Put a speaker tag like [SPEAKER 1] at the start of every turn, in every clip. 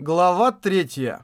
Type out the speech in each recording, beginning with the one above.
[SPEAKER 1] Глава 3.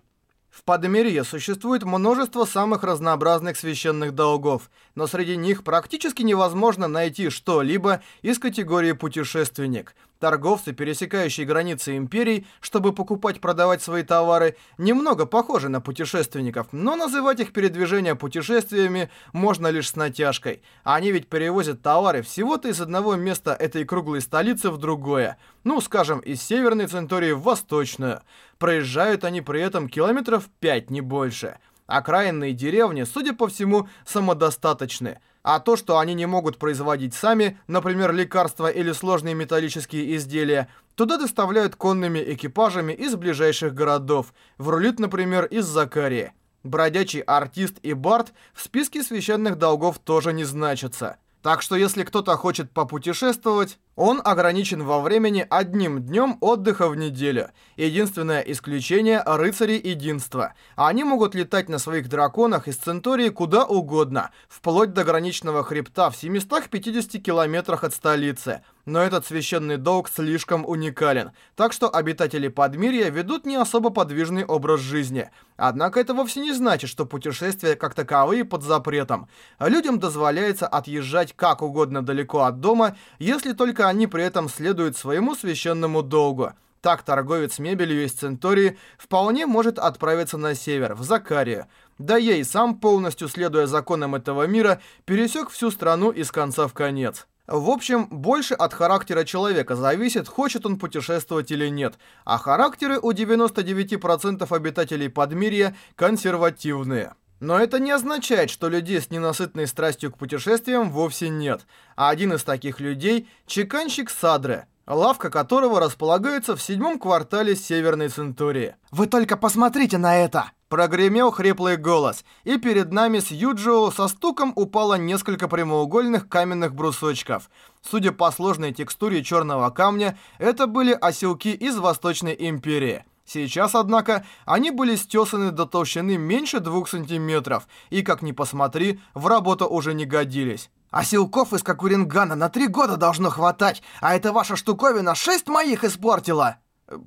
[SPEAKER 1] В Подмирье существует множество самых разнообразных священных долгов, но среди них практически невозможно найти что-либо из категории «путешественник», торговцы, пересекающие границы империй, чтобы покупать-продавать свои товары, немного похожи на путешественников, но называть их передвижение путешествиями можно лишь с натяжкой. Они ведь перевозят товары всего-то из одного места этой круглой столицы в другое, ну, скажем, из северной Центурии в восточную. Проезжают они при этом километров 5, не больше. Окраинные деревни, судя по всему, самодостаточны. А то, что они не могут производить сами, например, лекарства или сложные металлические изделия, туда доставляют конными экипажами из ближайших городов. В рулит, например, из Закарии. Бродячий артист и бард в списке священных долгов тоже не значатся. Так что если кто-то хочет попутешествовать, он ограничен во времени одним днем отдыха в неделю. Единственное исключение – рыцари единства. Они могут летать на своих драконах из Центурии куда угодно, вплоть до граничного хребта в 750 километрах от столицы – но этот священный долг слишком уникален, так что обитатели Подмирья ведут не особо подвижный образ жизни. Однако это вовсе не значит, что путешествия как таковые под запретом. Людям дозволяется отъезжать как угодно далеко от дома, если только они при этом следуют своему священному долгу. Так торговец мебелью из Центории вполне может отправиться на север, в Закарию. Да ей сам, полностью следуя законам этого мира, пересек всю страну из конца в конец. В общем, больше от характера человека зависит, хочет он путешествовать или нет. А характеры у 99% обитателей Подмирья консервативные. Но это не означает, что людей с ненасытной страстью к путешествиям вовсе нет. А один из таких людей – чеканщик Садре, лавка которого располагается в седьмом квартале Северной Центурии.
[SPEAKER 2] «Вы только посмотрите на это!»
[SPEAKER 1] Прогремел хриплый голос, и перед нами с Юджио со стуком упало несколько прямоугольных каменных брусочков. Судя по сложной текстуре черного камня, это были оселки из Восточной Империи. Сейчас, однако, они были стесаны до толщины меньше двух сантиметров, и, как ни посмотри, в работу уже не годились.
[SPEAKER 2] «Оселков из Кокурингана на три года должно хватать, а эта ваша штуковина шесть моих испортила!»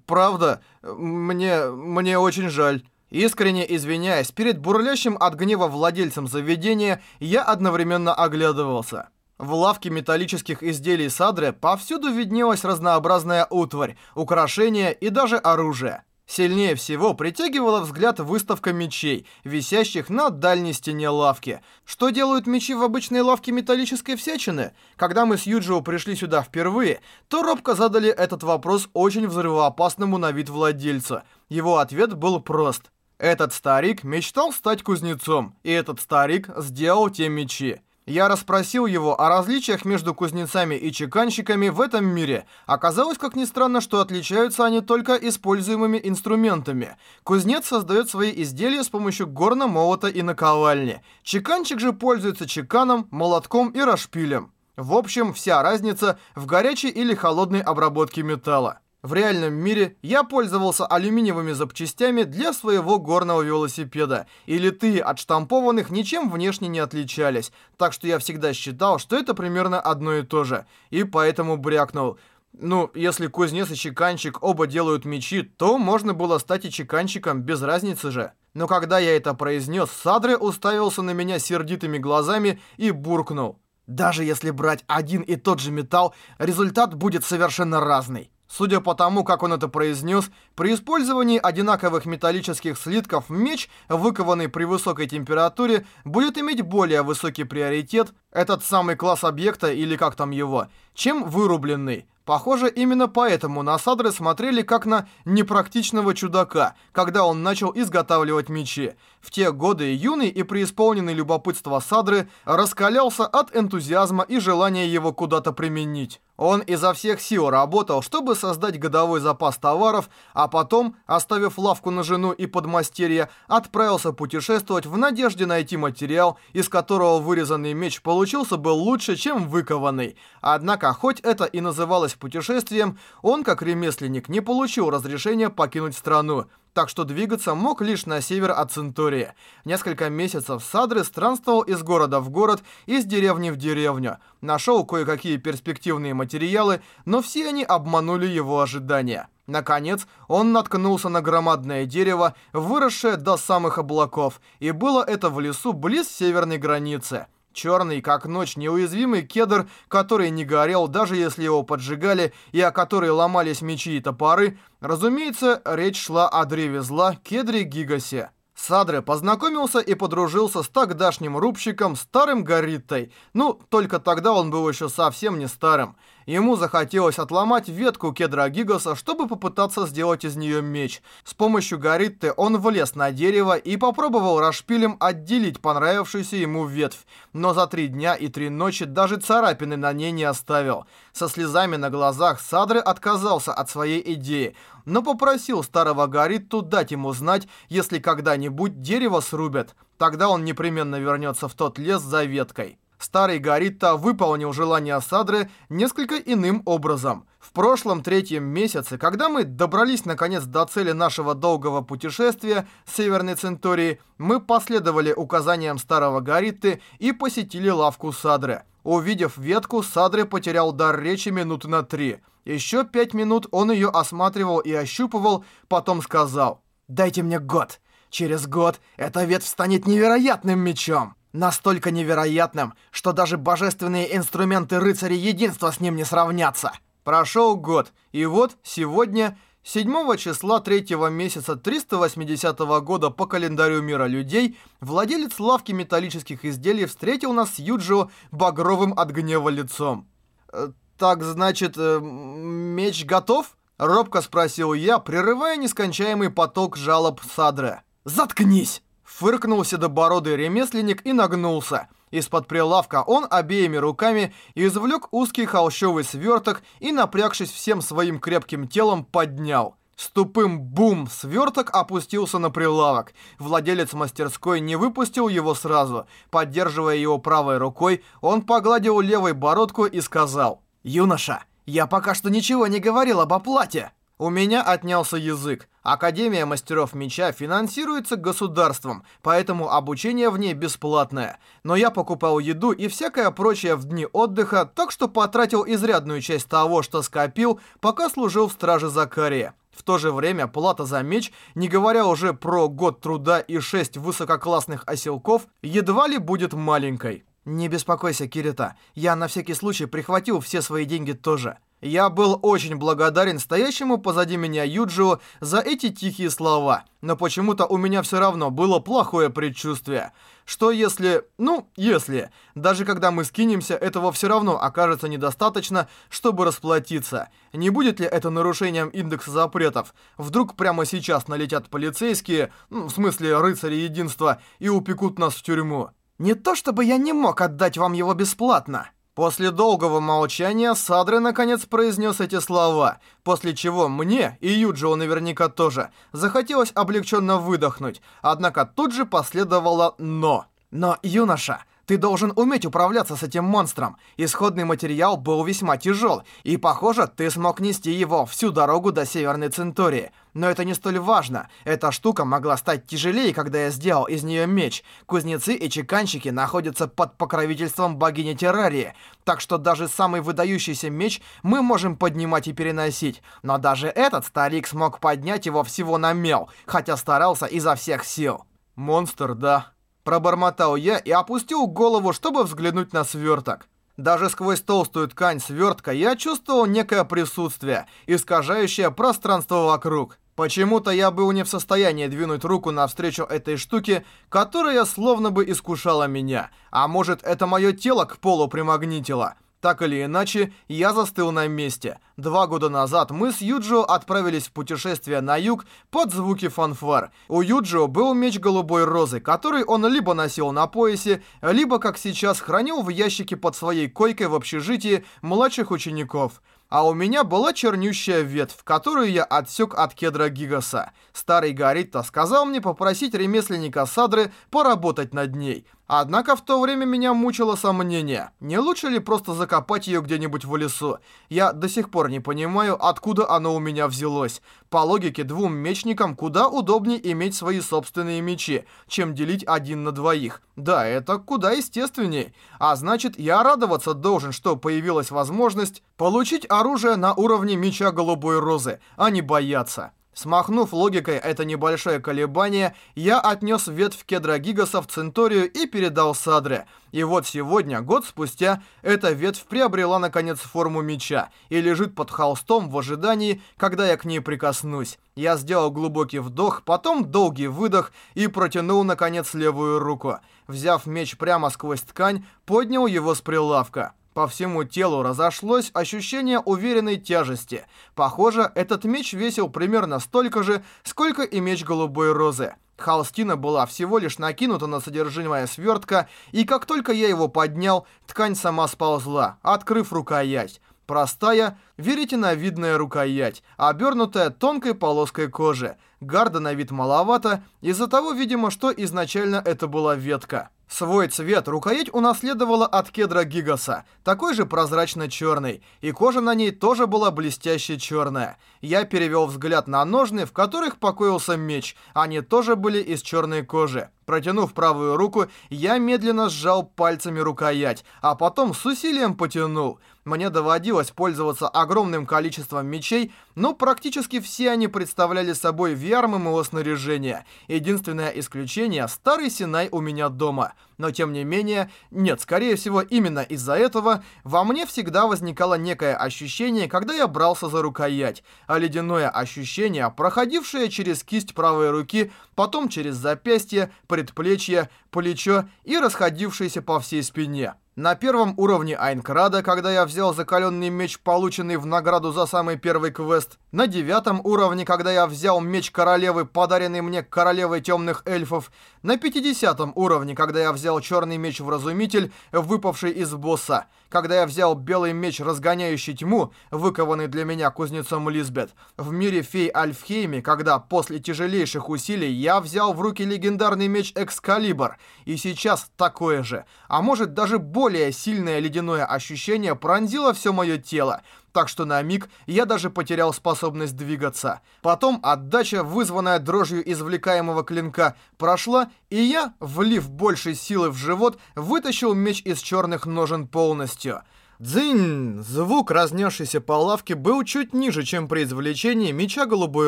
[SPEAKER 1] «Правда, мне... мне очень жаль». Искренне извиняясь перед бурлящим от гнева владельцем заведения, я одновременно оглядывался. В лавке металлических изделий Садре повсюду виднелась разнообразная утварь, украшения и даже оружие. Сильнее всего притягивала взгляд выставка мечей, висящих на дальней стене лавки. Что делают мечи в обычной лавке металлической всячины? Когда мы с Юджио пришли сюда впервые, то робко задали этот вопрос очень взрывоопасному на вид владельцу. Его ответ был прост – этот старик мечтал стать кузнецом, и этот старик сделал те мечи. Я расспросил его о различиях между кузнецами и чеканщиками в этом мире. Оказалось, как ни странно, что отличаются они только используемыми инструментами. Кузнец создает свои изделия с помощью горна, молота и наковальни. Чеканщик же пользуется чеканом, молотком и расшпилем. В общем, вся разница в горячей или холодной обработке металла. В реальном мире я пользовался алюминиевыми запчастями для своего горного велосипеда, и литые отштампованных ничем внешне не отличались, так что я всегда считал, что это примерно одно и то же, и поэтому брякнул. Ну, если кузнец и чеканщик оба делают мечи, то можно было стать и чеканщиком, без разницы же. Но когда я это произнес, Садре уставился на меня сердитыми глазами и буркнул.
[SPEAKER 2] «Даже если брать один и тот же металл, результат будет совершенно разный».
[SPEAKER 1] Судя по тому, как он это произнес, при использовании одинаковых металлических слитков меч, выкованный при высокой температуре, будет иметь более высокий приоритет, этот самый класс объекта или как там его, чем вырубленный. Похоже, именно поэтому насадры смотрели как на непрактичного чудака, когда он начал изготавливать мечи. В те годы юный и преисполненный любопытства Садры раскалялся от энтузиазма и желания его куда-то применить. Он изо всех сил работал, чтобы создать годовой запас товаров, а потом, оставив лавку на жену и подмастерье, отправился путешествовать в надежде найти материал, из которого вырезанный меч получился бы лучше, чем выкованный. Однако, хоть это и называлось путешествием, он, как ремесленник, не получил разрешения покинуть страну так что двигаться мог лишь на север от Центурии. Несколько месяцев Садры странствовал из города в город, из деревни в деревню. Нашел кое-какие перспективные материалы, но все они обманули его ожидания. Наконец, он наткнулся на громадное дерево, выросшее до самых облаков, и было это в лесу близ северной границы. Черный, как ночь, неуязвимый кедр, который не горел, даже если его поджигали, и о которой ломались мечи и топоры. Разумеется, речь шла о древе зла кедре Гигасе. Садре познакомился и подружился с тогдашним рубщиком, старым Гориттой. Ну, только тогда он был еще совсем не старым. Ему захотелось отломать ветку кедра Гигаса, чтобы попытаться сделать из нее меч. С помощью горитты он влез на дерево и попробовал расшпилем отделить понравившуюся ему ветвь. Но за три дня и три ночи даже царапины на ней не оставил. Со слезами на глазах Садры отказался от своей идеи, но попросил старого горитту дать ему знать, если когда-нибудь дерево срубят. Тогда он непременно вернется в тот лес за веткой. Старый Горитта выполнил желание Садры несколько иным образом. В прошлом третьем месяце, когда мы добрались наконец до цели нашего долгого путешествия Северной Центурии, мы последовали указаниям старого Горитты и посетили лавку Садры. Увидев ветку, Садры потерял дар речи минут на три. Еще пять минут он ее осматривал и ощупывал, потом сказал «Дайте мне год. Через год эта ветвь станет невероятным мечом» настолько невероятным, что даже божественные инструменты рыцарей единства с ним не сравнятся. Прошел год, и вот сегодня, 7 числа 3 месяца 380 года по календарю мира людей, владелец лавки металлических изделий встретил нас с Юджио багровым от гнева лицом. «Э, «Так, значит, э, меч готов?» — робко спросил я, прерывая нескончаемый поток жалоб Садры. «Заткнись!» Фыркнул седобородый ремесленник и нагнулся. Из-под прилавка он обеими руками извлек узкий холщовый сверток и, напрягшись всем своим крепким телом, поднял. С тупым бум сверток опустился на прилавок. Владелец мастерской не выпустил его сразу. Поддерживая его правой рукой, он погладил левой бородку и сказал «Юноша, я пока что ничего не говорил об оплате». У меня отнялся язык. Академия мастеров меча финансируется государством, поэтому обучение в ней бесплатное. Но я покупал еду и всякое прочее в дни отдыха, так что потратил изрядную часть того, что скопил, пока служил в страже Закария. В то же время плата за меч, не говоря уже про год труда и шесть высококлассных оселков, едва ли будет маленькой. «Не беспокойся, Кирита. Я на всякий случай прихватил все свои деньги тоже». Я был очень благодарен стоящему позади меня Юджио за эти тихие слова, но почему-то у меня все равно было плохое предчувствие. Что если... Ну, если... Даже когда мы скинемся, этого все равно окажется недостаточно, чтобы расплатиться. Не будет ли это нарушением индекса запретов? Вдруг прямо сейчас налетят полицейские, ну, в смысле рыцари единства, и упекут нас в тюрьму? Не то чтобы я не мог отдать вам его бесплатно. После долгого молчания Садры наконец произнес эти слова, после чего мне, и Юджио наверняка тоже, захотелось облегченно выдохнуть, однако тут же последовало «но». «Но, юноша, ты должен уметь управляться с этим монстром. Исходный материал был весьма тяжел, и, похоже, ты смог нести его всю дорогу до Северной Центурии. Но это не столь важно. Эта штука могла стать тяжелее, когда я сделал из нее меч. Кузнецы и чеканщики находятся под покровительством богини Террарии, так что даже самый выдающийся меч мы можем поднимать и переносить. Но даже этот старик смог поднять его всего на мел, хотя старался изо всех сил. Монстр, да. Пробормотал я и опустил голову, чтобы взглянуть на сверток. Даже сквозь толстую ткань свертка я чувствовал некое присутствие, искажающее пространство вокруг. Почему-то я был не в состоянии двинуть руку навстречу этой штуке, которая словно бы искушала меня. А может, это мое тело к полу примагнитило. Так или иначе, я застыл на месте. Два года назад мы с Юджио отправились в путешествие на юг под звуки фанфар. У Юджио был меч голубой розы, который он либо носил на поясе, либо, как сейчас, хранил в ящике под своей койкой в общежитии младших учеников. А у меня была чернющая ветвь, которую я отсек от кедра Гигаса. Старый Гаритта сказал мне попросить ремесленника Садры поработать над ней – Однако в то время меня мучило сомнение, не лучше ли просто закопать ее где-нибудь в лесу? Я до сих пор не понимаю, откуда оно у меня взялось. По логике, двум мечникам куда удобнее иметь свои собственные мечи, чем делить один на двоих. Да, это куда естественнее. А значит, я радоваться должен, что появилась возможность получить оружие на уровне меча Голубой Розы, а не бояться. Смахнув логикой это небольшое колебание, я отнес ветвь кедра Гигаса в Центорию и передал Садре. И вот сегодня, год спустя, эта ветвь приобрела наконец форму меча и лежит под холстом в ожидании, когда я к ней прикоснусь. Я сделал глубокий вдох, потом долгий выдох и протянул наконец левую руку. Взяв меч прямо сквозь ткань, поднял его с прилавка. По всему телу разошлось ощущение уверенной тяжести. Похоже, этот меч весил примерно столько же, сколько и меч голубой розы. Холстина была всего лишь накинута на содержимое свертка, и как только я его поднял, ткань сама сползла, открыв рукоять. Простая, веретеновидная рукоять, обернутая тонкой полоской кожи. Гарда на вид маловато, из-за того, видимо, что изначально это была ветка. Свой цвет рукоять унаследовала от кедра Гигаса, такой же прозрачно-черный, и кожа на ней тоже была блестяще черная. Я перевел взгляд на ножны, в которых покоился меч, они тоже были из черной кожи. Протянув правую руку, я медленно сжал пальцами рукоять, а потом с усилием потянул – мне доводилось пользоваться огромным количеством мечей, но практически все они представляли собой VR моего снаряжения. Единственное исключение — старый Синай у меня дома. Но тем не менее, нет, скорее всего, именно из-за этого во мне всегда возникало некое ощущение, когда я брался за рукоять. А ледяное ощущение, проходившее через кисть правой руки, потом через запястье, предплечье, плечо и расходившееся по всей спине. На первом уровне Айнкрада, когда я взял закаленный меч, полученный в награду за самый первый квест. На девятом уровне, когда я взял меч королевы, подаренный мне королевой темных эльфов. На пятидесятом уровне, когда я взял черный меч-вразумитель, выпавший из босса. Когда я взял белый меч, разгоняющий тьму, выкованный для меня кузнецом Лизбет. В мире фей Альфхейми, когда после тяжелейших усилий я взял в руки легендарный меч Экскалибр. И сейчас такое же. А может даже больше более сильное ледяное ощущение пронзило все мое тело, так что на миг я даже потерял способность двигаться. Потом отдача, вызванная дрожью извлекаемого клинка, прошла, и я, влив большей силы в живот, вытащил меч из черных ножен полностью. Дзынь! Звук, разнесшийся по лавке, был чуть ниже, чем при извлечении меча голубой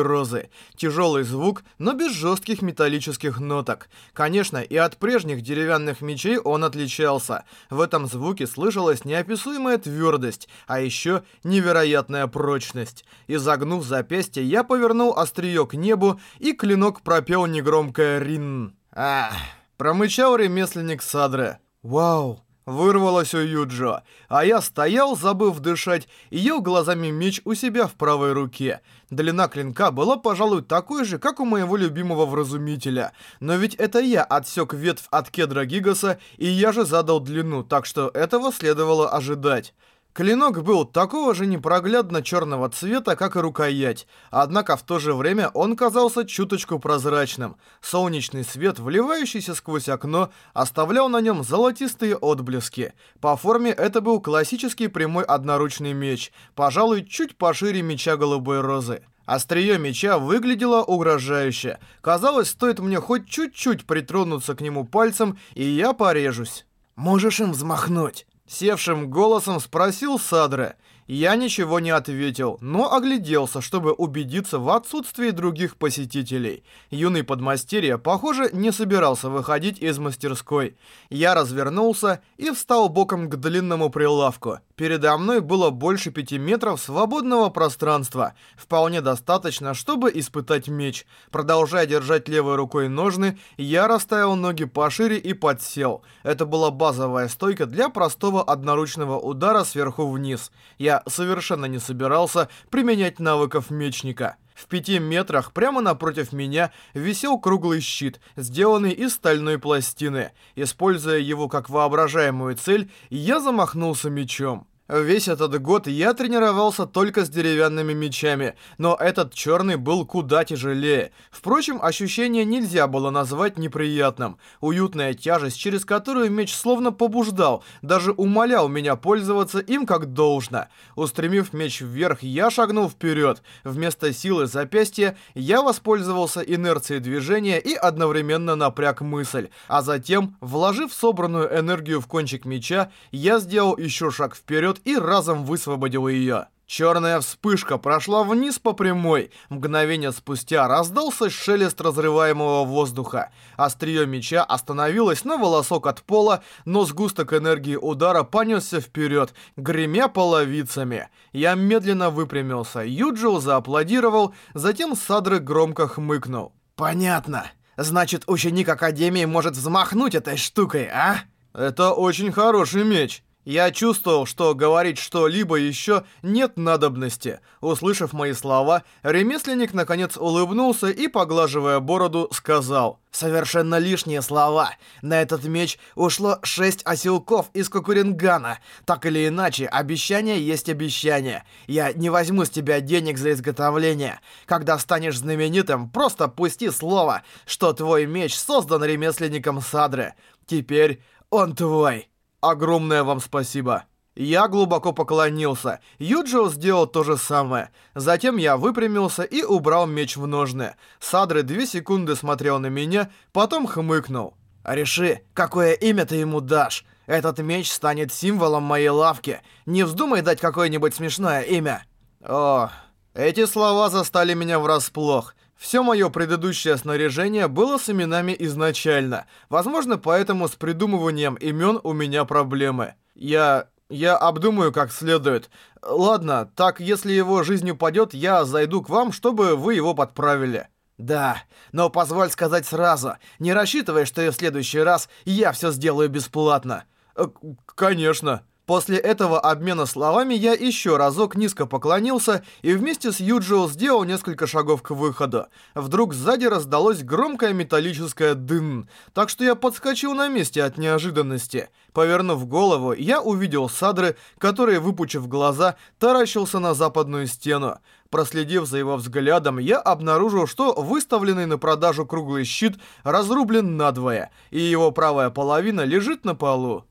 [SPEAKER 1] розы. Тяжелый звук, но без жестких металлических ноток. Конечно, и от прежних деревянных мечей он отличался. В этом звуке слышалась неописуемая твердость, а еще невероятная прочность. Изогнув запястье, я повернул острие к небу, и клинок пропел негромкое «рин». «Ах!» Промычал ремесленник Садре. «Вау!» Вырвалось у Юджо, а я стоял, забыв дышать, и ел глазами меч у себя в правой руке. Длина клинка была, пожалуй, такой же, как у моего любимого вразумителя. Но ведь это я отсек ветвь от кедра Гигаса, и я же задал длину, так что этого следовало ожидать. Клинок был такого же непроглядно-черного цвета, как и рукоять, однако в то же время он казался чуточку прозрачным. Солнечный свет, вливающийся сквозь окно, оставлял на нем золотистые отблески. По форме это был классический прямой одноручный меч, пожалуй, чуть пошире меча голубой розы. Острие меча выглядело угрожающе. Казалось, стоит мне хоть чуть-чуть притронуться к нему пальцем, и я порежусь.
[SPEAKER 2] «Можешь им взмахнуть!»
[SPEAKER 1] Севшим голосом спросил Садре. Я ничего не ответил, но огляделся, чтобы убедиться в отсутствии других посетителей. Юный подмастерье, похоже, не собирался выходить из мастерской. Я развернулся и встал боком к длинному прилавку. Передо мной было больше пяти метров свободного пространства. Вполне достаточно, чтобы испытать меч. Продолжая держать левой рукой ножны, я расставил ноги пошире и подсел. Это была базовая стойка для простого одноручного удара сверху вниз. Я совершенно не собирался применять навыков мечника. В пяти метрах прямо напротив меня висел круглый щит, сделанный из стальной пластины. Используя его как воображаемую цель, я замахнулся мечом. Весь этот год я тренировался только с деревянными мечами, но этот черный был куда тяжелее. Впрочем, ощущение нельзя было назвать неприятным. Уютная тяжесть, через которую меч словно побуждал, даже умолял меня пользоваться им как должно. Устремив меч вверх, я шагнул вперед. Вместо силы запястья я воспользовался инерцией движения и одновременно напряг мысль. А затем, вложив собранную энергию в кончик меча, я сделал еще шаг вперед и разом высвободил ее. Черная вспышка прошла вниз по прямой. Мгновение спустя раздался шелест разрываемого воздуха. Острие меча остановилось на волосок от пола, но сгусток энергии удара понесся вперед, гремя половицами. Я медленно выпрямился. Юджил зааплодировал, затем Садры громко хмыкнул.
[SPEAKER 2] «Понятно. Значит, ученик Академии может взмахнуть этой штукой, а?»
[SPEAKER 1] «Это очень хороший меч». Я чувствовал, что говорить что-либо еще нет надобности. Услышав мои слова, ремесленник наконец улыбнулся и, поглаживая бороду, сказал.
[SPEAKER 2] «Совершенно лишние слова. На этот меч ушло шесть оселков из Кукурингана. Так или иначе, обещание есть обещание. Я не возьму с тебя денег за изготовление. Когда станешь знаменитым, просто пусти слово, что твой меч создан ремесленником Садры. Теперь он твой»
[SPEAKER 1] огромное вам спасибо». Я глубоко поклонился. Юджио сделал то же самое. Затем я выпрямился и убрал меч в ножны. Садры две секунды смотрел на меня, потом хмыкнул.
[SPEAKER 2] «Реши, какое имя ты ему дашь? Этот меч станет символом моей лавки. Не вздумай дать какое-нибудь смешное имя».
[SPEAKER 1] О, эти слова застали меня врасплох. Все мое предыдущее снаряжение было с именами изначально. Возможно, поэтому с придумыванием имен у меня проблемы. Я... я обдумаю как следует. Ладно, так если его жизнь упадет, я зайду к вам, чтобы вы его подправили.
[SPEAKER 2] Да, но позволь сказать сразу, не рассчитывай, что и в следующий раз я все сделаю бесплатно.
[SPEAKER 1] Э, конечно. После этого обмена словами я еще разок низко поклонился и вместе с Юджио сделал несколько шагов к выходу. Вдруг сзади раздалось громкое металлическое «дын», так что я подскочил на месте от неожиданности. Повернув голову, я увидел Садры, который, выпучив глаза, таращился на западную стену. Проследив за его взглядом, я обнаружил, что выставленный на продажу круглый щит разрублен надвое, и его правая половина лежит на полу.